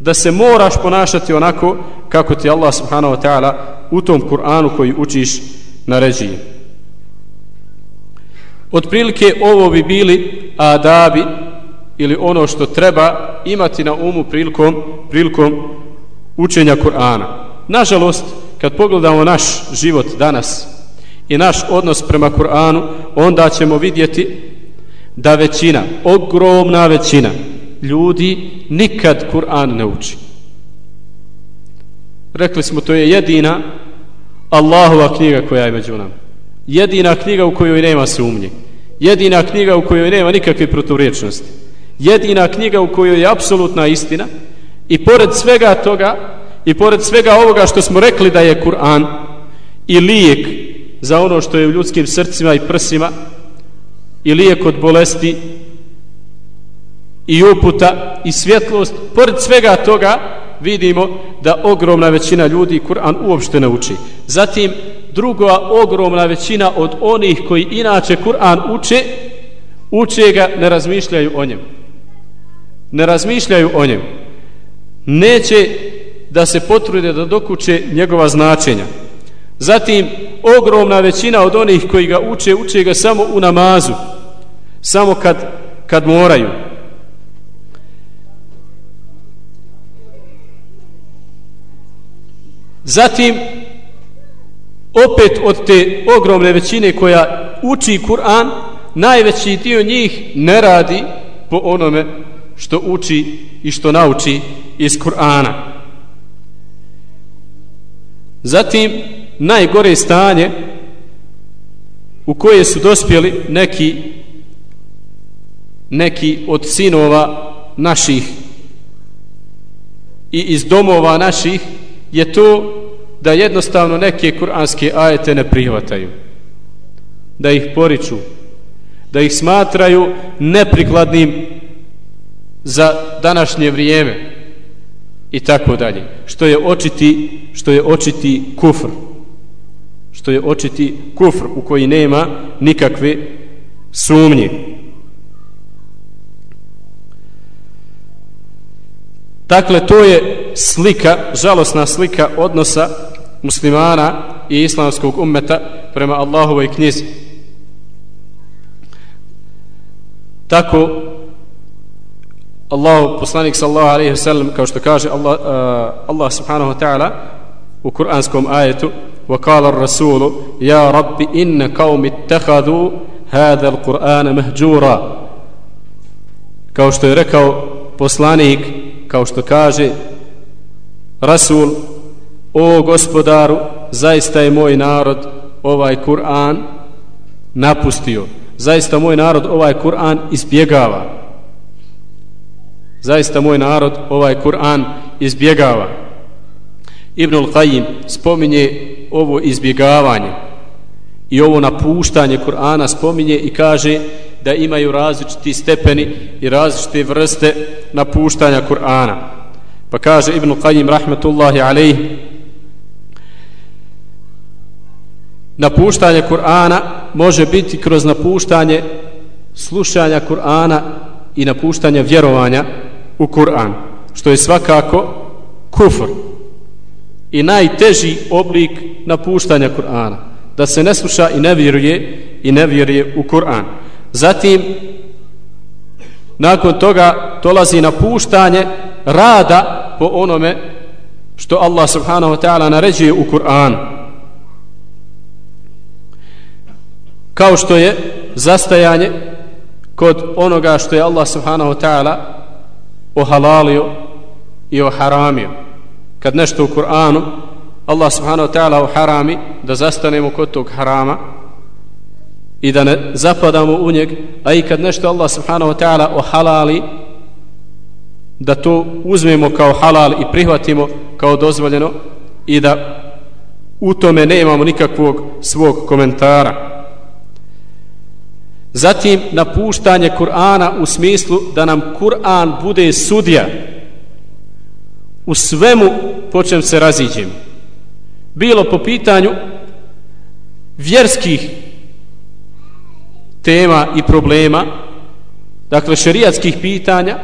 da se moraš ponašati onako kako ti Allah subhanahu wa ta'ala u tom Kur'anu koji učiš naređuje Otprilike ovo bi bili adabi ili ono što treba imati na umu prilikom, prilikom učenja Kur'ana. Nažalost, kad pogledamo naš život danas i naš odnos prema Kur'anu, onda ćemo vidjeti da većina, ogromna većina ljudi nikad Kur'an ne uči. Rekli smo, to je jedina Allahova knjiga koja je među nama. Jedina knjiga u kojoj nema sumnje. Jedina knjiga u kojoj nema nikakve proturječnosti. Jedina knjiga u kojoj je apsolutna istina. I pored svega toga, i pored svega ovoga što smo rekli da je Kur'an i lijek za ono što je u ljudskim srcima i prsima i lijek od bolesti i uputa i svjetlost, pored svega toga vidimo da ogromna većina ljudi Kur'an uopšte ne uči. Zatim, druga ogromna većina od onih koji inače Kur'an uče, uče ga, ne razmišljaju o njemu. Ne razmišljaju o njemu. Neće da se potrude da dokuće njegova značenja. Zatim, ogromna većina od onih koji ga uče, uče ga samo u namazu. Samo kad, kad moraju. Zatim, opet od te ogromne većine koja uči Kur'an, najveći dio njih ne radi po onome što uči i što nauči iz Kur'ana. Zatim, najgore stanje u koje su dospjeli neki neki od sinova naših i iz domova naših je to da jednostavno neke kuranske ajete ne prihvataju da ih poriču da ih smatraju neprikladnim za današnje vrijeme i tako dalje. Što je očiti što je očiti kufr. Što je očiti kufr u koji nema nikakve sumnje. Dakle, to je slika, žalosna slika odnosa muslimana i islamskog ummeta prema Allahovoj knjizi. Tako Allah, poslanik sallahu alaihi sellem kao što kaže Allah, uh, Allah subhanahu wa ta'ala u kur'anskom ajetu, wa kala rasulu, ja rabbi inna qaumi tehadu hadha l'Qur'ana mahjura Kao što je rekao poslanik, kao što kaže rasul, o gospodaru, zaista je moj narod ovaj Kur'an napustio. Zaista moj narod ovaj Kur'an izbjegava zaista moj narod ovaj Kur'an izbjegava Ibnul Qayyim spominje ovo izbjegavanje i ovo napuštanje Kur'ana spominje i kaže da imaju različiti stepeni i različite vrste napuštanja Kur'ana. Pa kaže Ibn Qayyim rahmetullahi alaih napuštanje Kur'ana može biti kroz napuštanje slušanja Kur'ana i napuštanje vjerovanja u Kur'an, što je svakako kufr i najteži oblik napuštanja Kur'ana da se ne sluša i ne vjeruje i ne vjeruje u Kur'an. Zatim nakon toga dolazi napuštanje rada po onome što Allah subhanahu wa ta'ala naređuje u Kur'an. Kao što je zastajanje kod onoga što je Allah subhanahu wa ta'ala ohalalio i oharamio kad nešto u Kur'anu Allah subhanahu wa ta'ala oharami da zastanemo kod tog harama i da ne zapadamo u njeg a i kad nešto Allah subhanahu wa ta'ala ohalali da to uzmemo kao halal i prihvatimo kao dozvoljeno i da u tome ne imamo nikakvog svog komentara zatim napuštanje Kur'ana u smislu da nam Kur'an bude sudija u svemu po čem se raziđemo. Bilo po pitanju vjerskih tema i problema dakle šerijatskih pitanja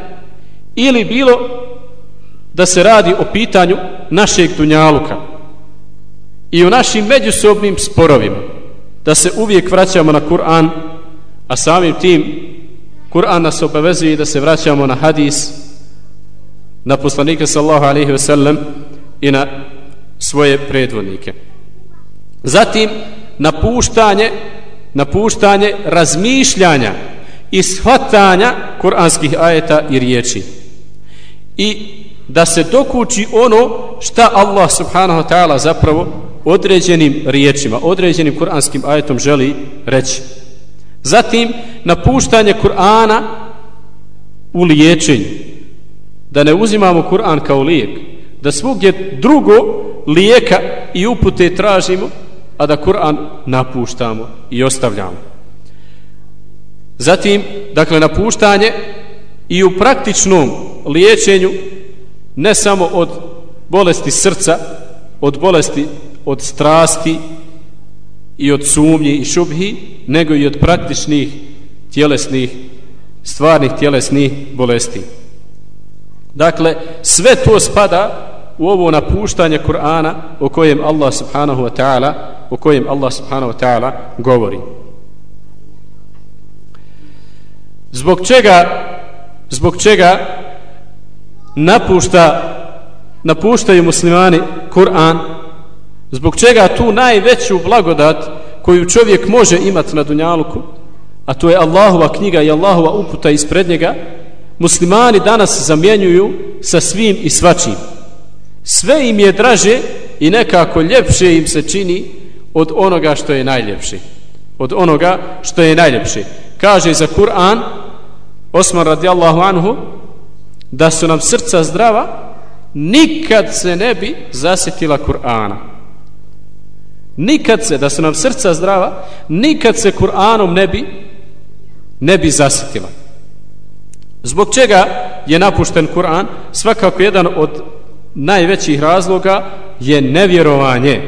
ili bilo da se radi o pitanju našeg dunjaluka i o našim međusobnim sporovima da se uvijek vraćamo na Kur'an a samim tim Kur'an nas obavezuje da se vraćamo na hadis na poslanika sallahu alaihi ve sellem i na svoje predvodnike zatim napuštanje napuštanje razmišljanja i shvatanja kuranskih ajeta i riječi i da se dokući ono šta Allah subhanahu wa ta'ala zapravo određenim riječima, određenim kuranskim ajetom želi reći. Zatim, napuštanje Kur'ana u liječenju. Da ne uzimamo Kur'an kao lijek. Da svugdje drugo lijeka i upute tražimo, a da Kur'an napuštamo i ostavljamo. Zatim, dakle, napuštanje i u praktičnom liječenju ne samo od bolesti srca, od bolesti od strasti i od sumnji i šubhi, nego i od praktičnih tjelesnih, stvarnih tjelesnih bolesti. Dakle, sve to spada u ovo napuštanje Kur'ana o kojem Allah subhanahu wa ta'ala o kojem Allah subhanahu wa ta'ala govori. Zbog čega zbog čega napušta napuštaju muslimani Kur'an zbog čega tu najveću blagodat koju čovjek može imati na dunjaluku a to je Allahova knjiga i Allahova uputa ispred njega muslimani danas zamjenjuju sa svim i svačim. Sve im je draže i nekako ljepše im se čini od onoga što je najljepše od onoga što je najljepše kaže za Kur'an Osman radijallahu anhu da su nam srca zdrava nikad se ne bi zasjetila Kur'ana nikad se, da su nam srca zdrava nikad se Kur'anom ne bi ne bi zasitila. zbog čega je napušten Kur'an? Svakako jedan od najvećih razloga je nevjerovanje.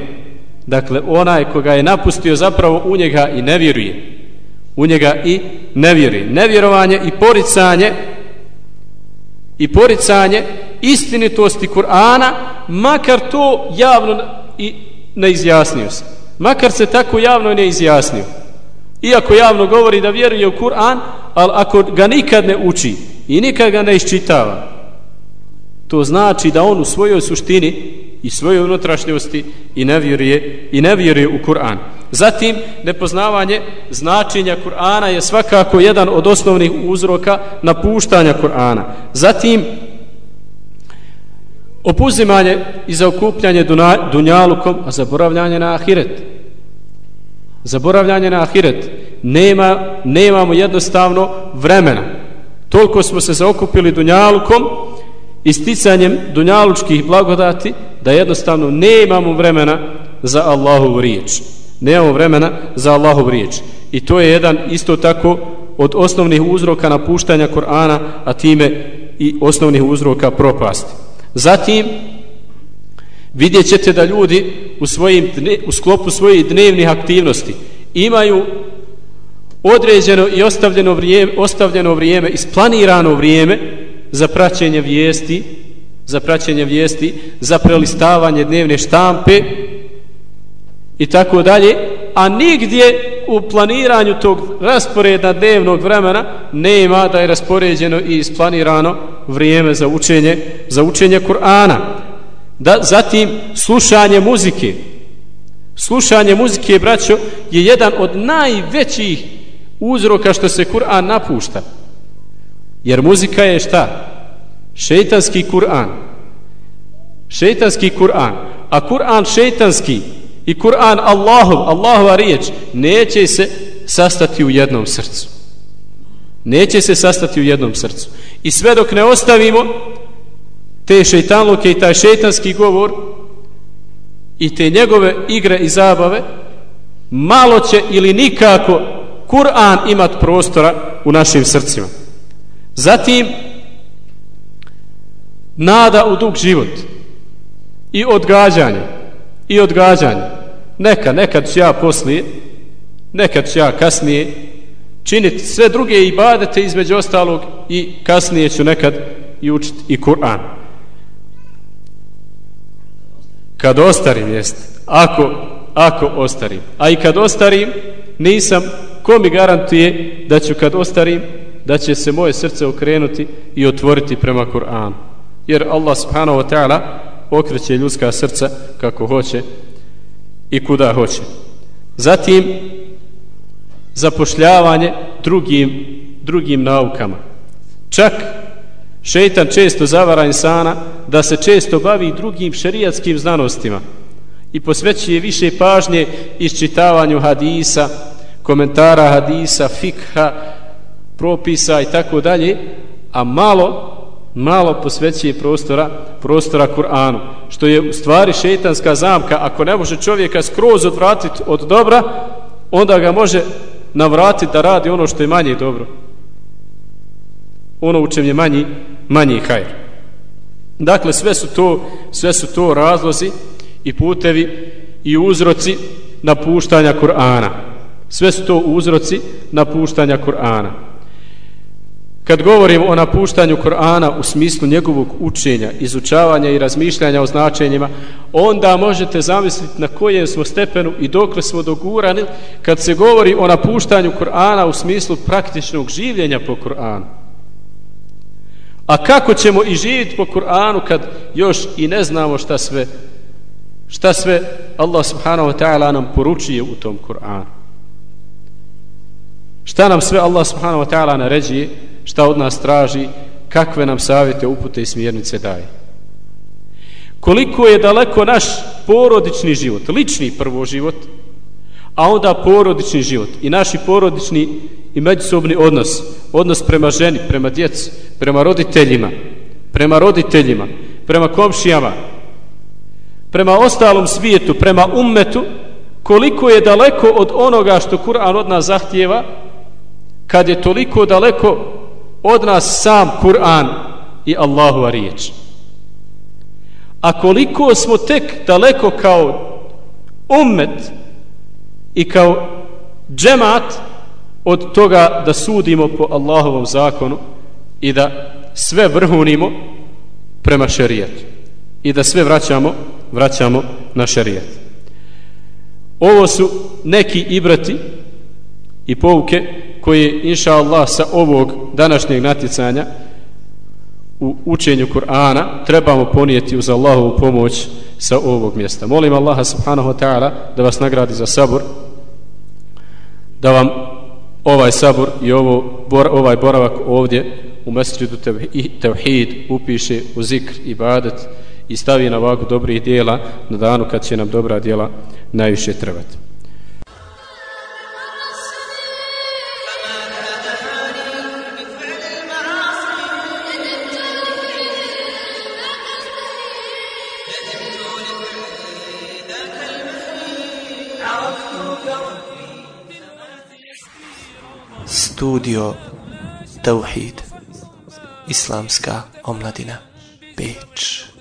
Dakle onaj koga je napustio zapravo u njega i ne vjeruje. U njega i ne vjeruje. Nevjerovanje i poricanje i poricanje istinitosti Kur'ana makar to javno i ne izjasnio se. Makar se tako javno ne izjasnio. Iako javno govori da vjeruje u Kur'an ali ako ga nikad ne uči i nikad ga ne iščitava to znači da on u svojoj suštini i svojoj unutrašnjosti i ne vjeruje, i ne vjeruje u Kur'an. Zatim nepoznavanje značenja Kur'ana je svakako jedan od osnovnih uzroka napuštanja Kur'ana. Zatim opuzimanje i zaokupljanje dunjalukom, a zaboravljanje na ahiret. Zaboravljanje na ahiret. Nema, nemamo jednostavno vremena. Toliko smo se zaokupili dunjalukom i sticanjem dunjalučkih blagodati da jednostavno nemamo vremena za Allahovu riječ. Nemamo vremena za Allahovu riječ. I to je jedan isto tako od osnovnih uzroka napuštanja Korana, a time i osnovnih uzroka propasti. Zatim, vidjet ćete da ljudi u, svojim, u sklopu svojih dnevnih aktivnosti imaju određeno i ostavljeno vrijeme, ostavljeno vrijeme, isplanirano vrijeme za praćenje vijesti, za praćenje vijesti, za prelistavanje dnevne štampe i tako dalje, a nigdje u planiranju tog rasporeda dnevnog vremena nema da je raspoređeno i isplanirano vrijeme za učenje za učenje Kur'ana. Da zatim slušanje muzike. Slušanje muzike, braćo, je jedan od najvećih uzroka što se Kur'an napušta. Jer muzika je šta? Šeitanski Kur'an. Šeitanski Kur'an. A Kur'an šeitanski i Kur'an Allahov, Allahova riječ, neće se sastati u jednom srcu. Neće se sastati u jednom srcu. I sve dok ne ostavimo te šeitanluke i taj šeitanski govor i te njegove igre i zabave, malo će ili nikako Kur'an imat prostora u našim srcima. Zatim, nada u dug život i odgađanje i odgađanje. Neka, nekad ću ja poslije, nekad ću ja kasnije činiti sve druge ibadete između ostalog i kasnije ću nekad i učiti i Kur'an. Kad ostarim, jest, ako, ako ostarim. A i kad ostarim, nisam ko mi garantuje da ću kad ostarim da će se moje srce okrenuti i otvoriti prema Kur'anu jer Allah subhanahu wa ta'ala okreće ljudska srca kako hoće i kuda hoće. Zatim zapošljavanje drugim drugim naukama. Čak šeitan često zavara insana da se često bavi drugim šerijatskim znanostima i posvećuje više pažnje iščitavanju hadisa komentara hadisa, fikha propisa i tako dalje a malo malo posvećuje prostora prostora Kur'anu što je u stvari šeitanska zamka. Ako ne može čovjeka skroz odvratiti od dobra onda ga može navratiti da radi ono što je manje dobro. Ono u čem je manji manji hajr. Dakle sve su to sve su to razlozi i putevi i uzroci napuštanja Kur'ana. Sve su to uzroci napuštanja Kur'ana. Kad govorim o napuštanju Kur'ana u smislu njegovog učenja, izučavanja i razmišljanja o značenjima, onda možete zamisliti na kojem smo stepenu i dokle smo dogurani kad se govori o napuštanju Kur'ana u smislu praktičnog življenja po Kur'anu. A kako ćemo i živjeti po Kur'anu kad još i ne znamo šta sve šta sve Allah subhanahu wa ta'ala nam poručuje u tom Kur'anu. Šta nam sve Allah subhanahu wa ta'ala naređuje šta od nas traži, kakve nam savjete, upute i smjernice daje. Koliko je daleko naš porodični život, lični prvo život, a onda porodični život i naši porodični i međusobni odnos, odnos prema ženi, prema djeci, prema roditeljima, prema roditeljima, prema komšijama, prema ostalom svijetu, prema ummetu, koliko je daleko od onoga što Kur'an od nas zahtjeva, kad je toliko daleko od nas sam Kur'an i Allahova riječ. A koliko smo tek daleko kao ummet i kao džemat od toga da sudimo po Allahovom zakonu i da sve vrhunimo prema šerijetu i da sve vraćamo vraćamo na šerijet. Ovo su neki ibrati i pouke koje inša Allah sa ovog današnjeg natjecanja u učenju Kur'ana trebamo ponijeti uz Allahovu pomoć sa ovog mjesta. Molim Allaha subhanahu wa ta'ala da vas nagradi za sabor da vam ovaj sabor i ovo, bor, ovaj boravak ovdje u mesridu tevhid upiše u zikr i badet i stavi na vagu dobrih dijela na danu kad će nam dobra dijela najviše trebati. Studio Tauhid Islamska omladina Beč.